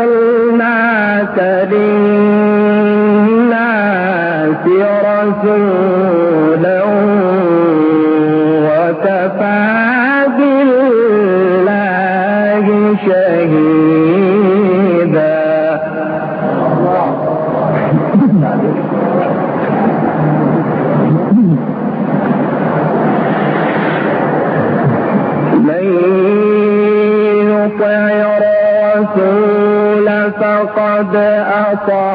وأرسلناك للناس رسولا أعطى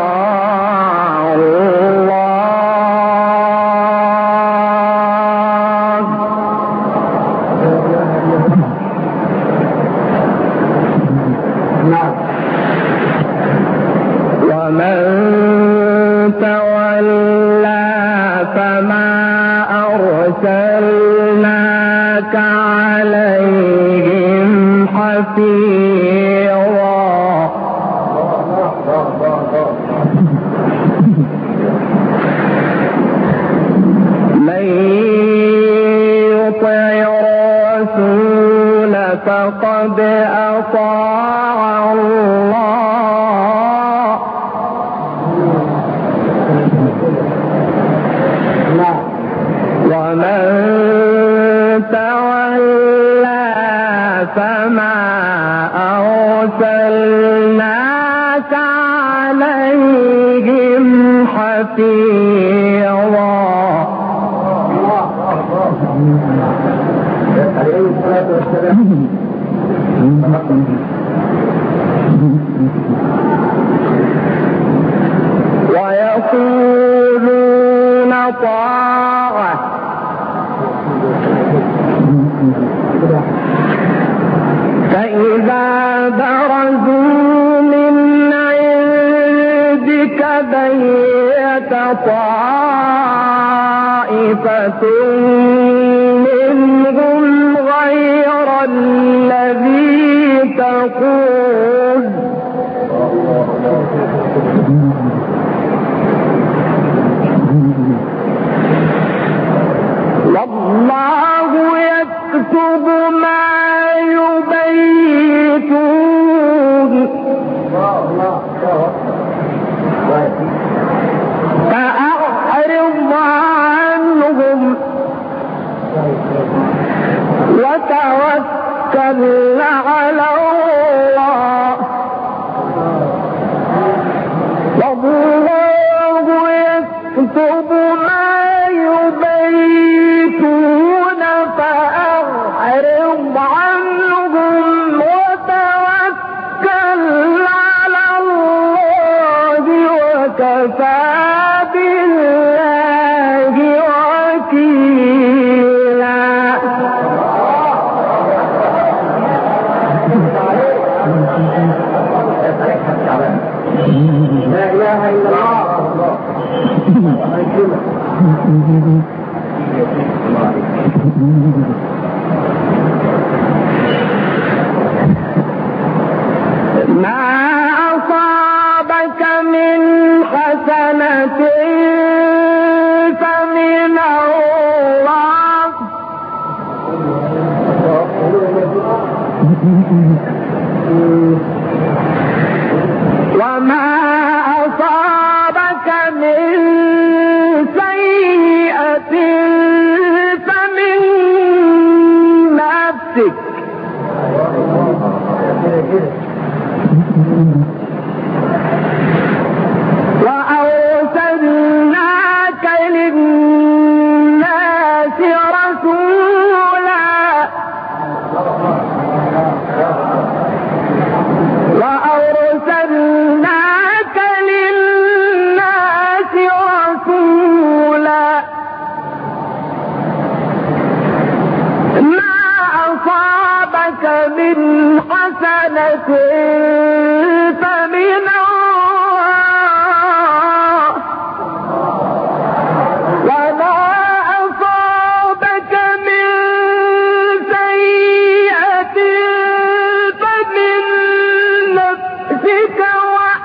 التي كتب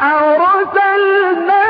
أرسلناك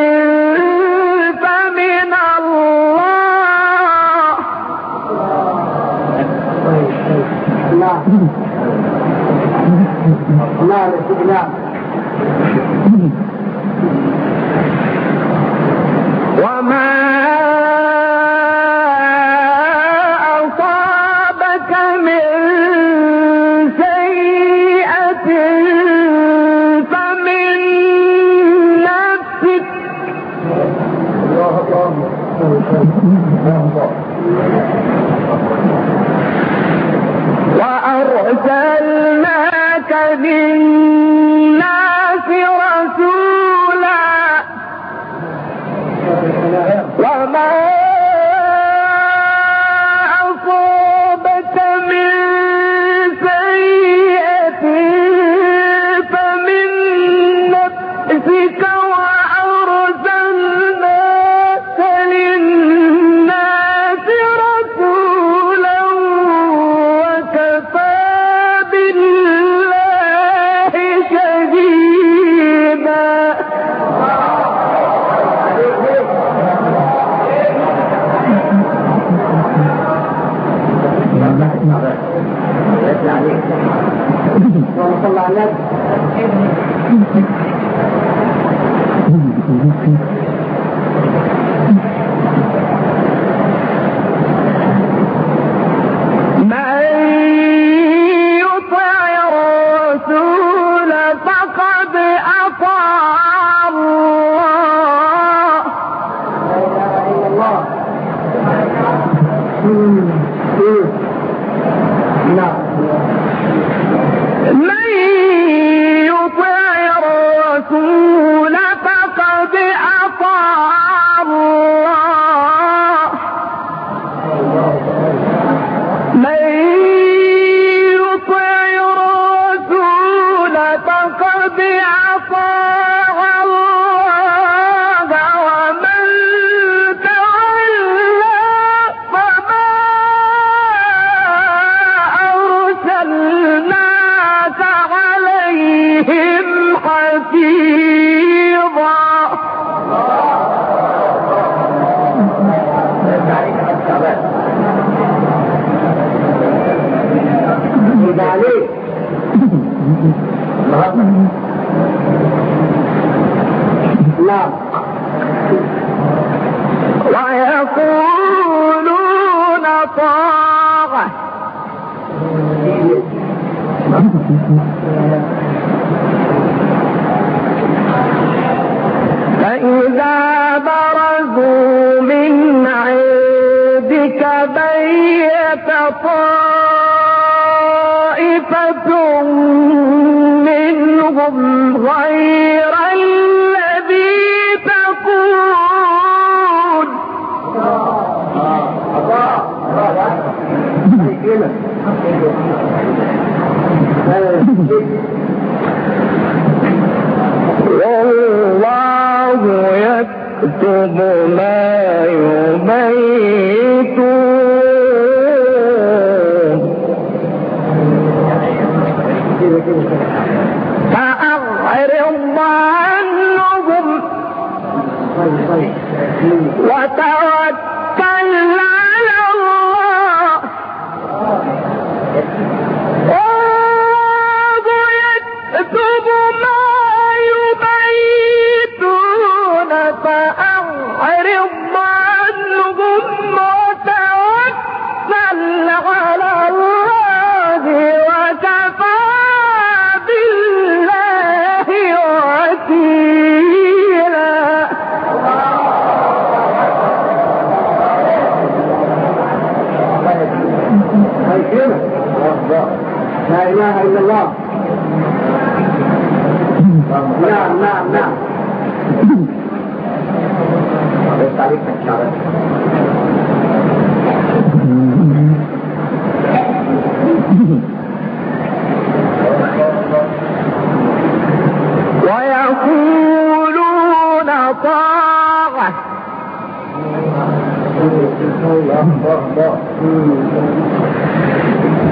وأرسلناك للناس اللهم بك بيت طائفة منهم غير الذي تقول. والله يكتب ما يبين. فأظهرهم عنهم وتوكل على الله.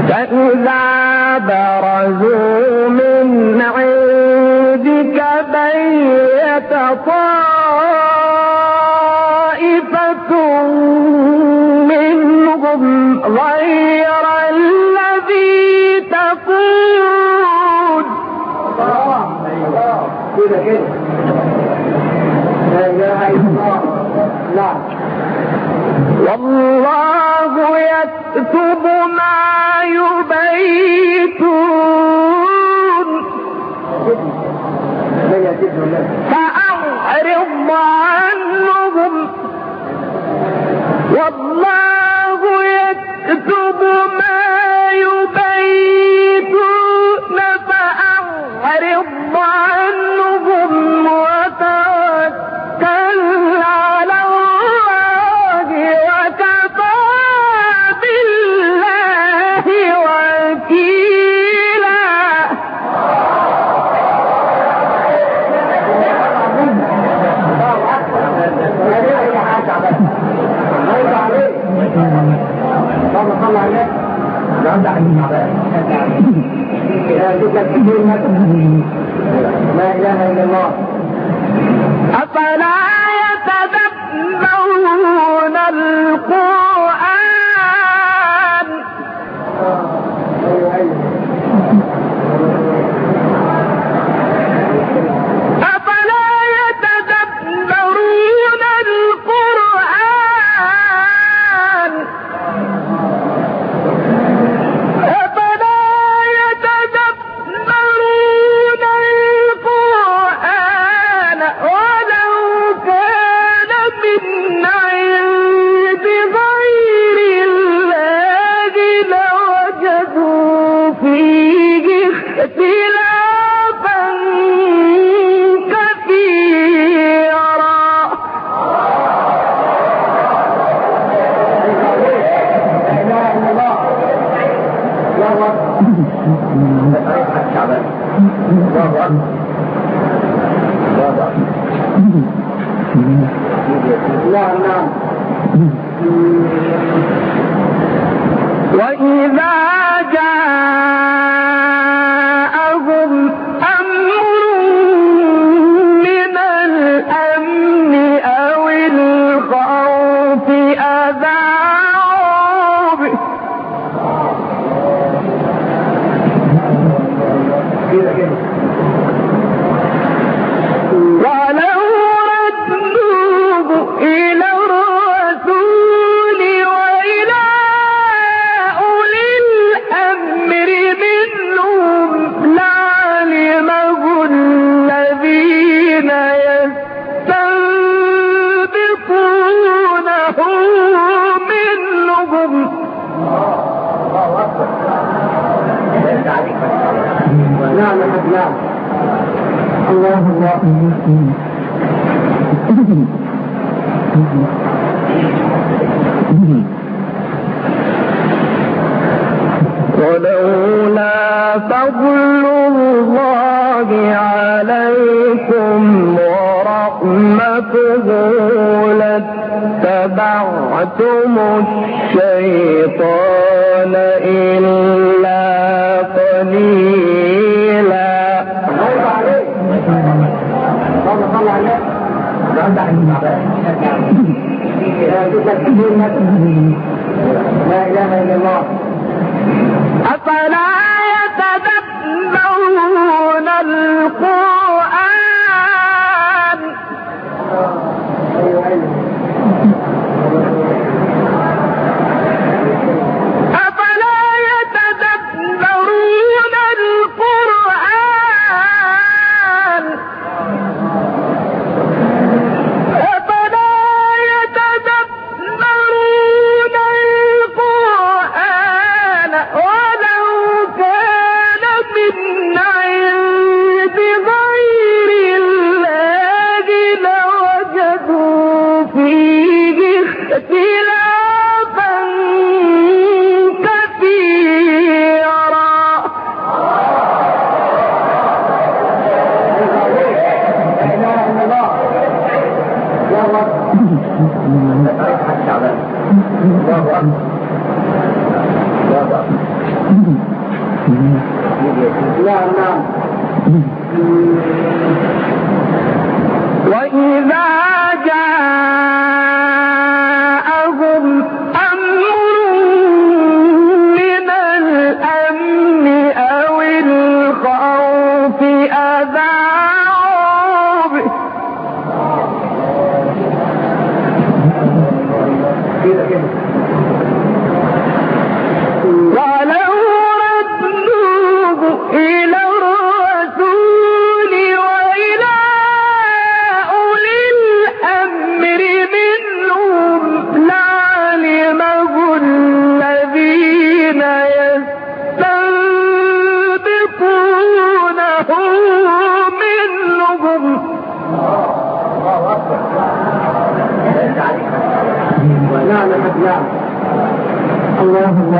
فإذا برزوا من عندك بيت طائفة منهم غير الذي تقول. والله يكتب ما يبيتون. فأعرض عنهم. والله نعم نعم وإذا うん。لا إله إلا أفلا يتدبرون القرآن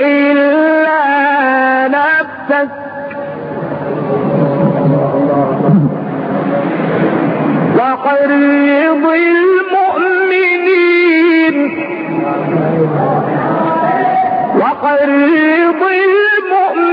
إلا نفسك. وقريض المؤمنين. وقريض المؤمنين.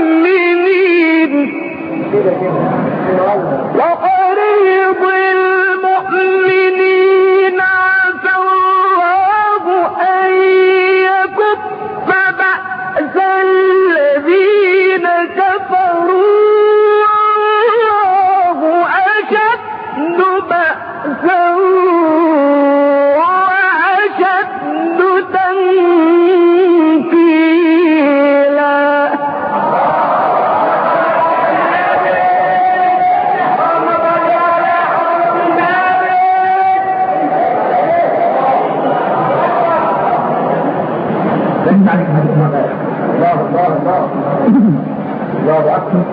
الله أكبر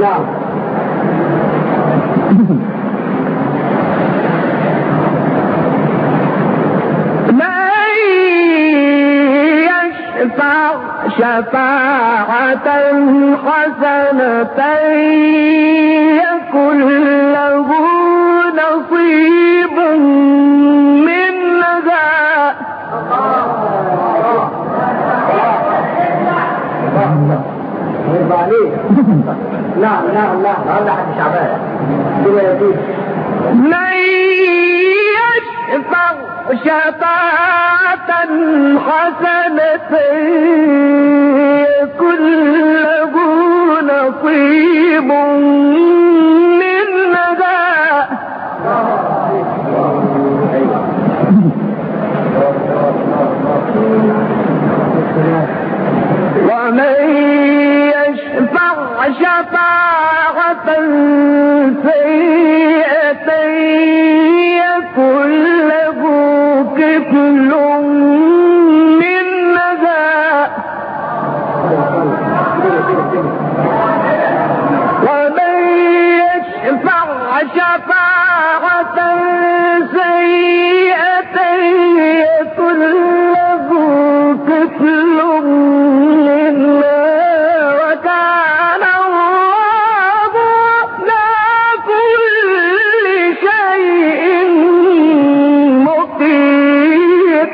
نعم شفاعة حسنة يكن له نصيب لا نعم من يشفع شفاعة حسنة يكن نصيب.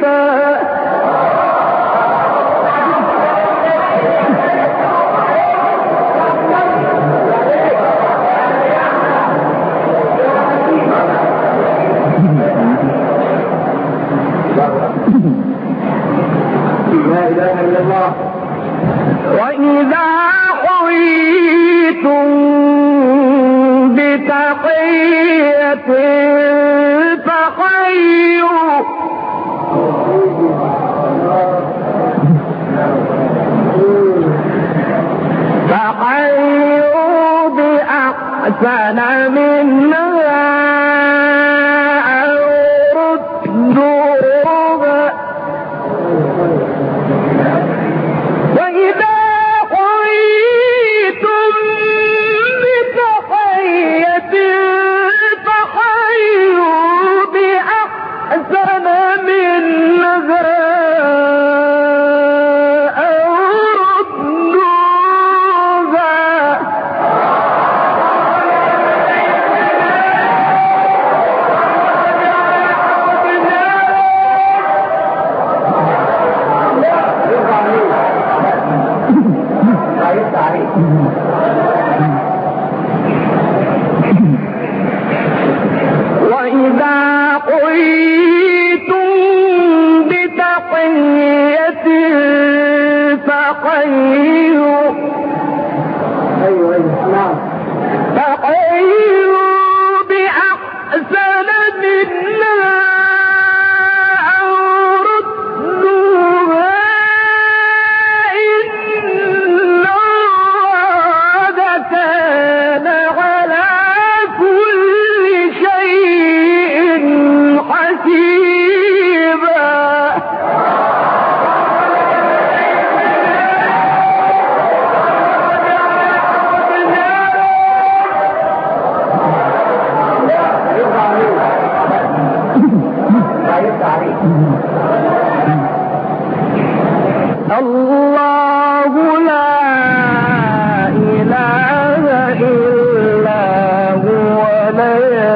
إِلَٰهَ فلا من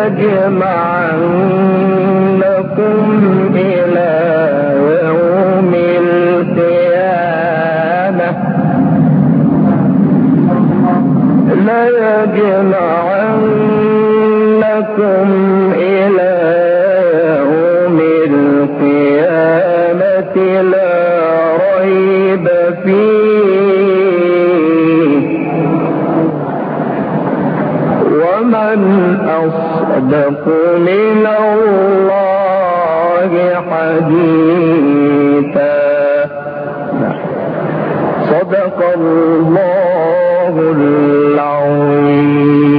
لَيَجْمَعَنَّكُمْ إِلَى يَوْمِ الْقِيَامَةِ. لَيَجْمَعَنَّكُمْ أصدق من الله حديثا. صدق الله العظيم.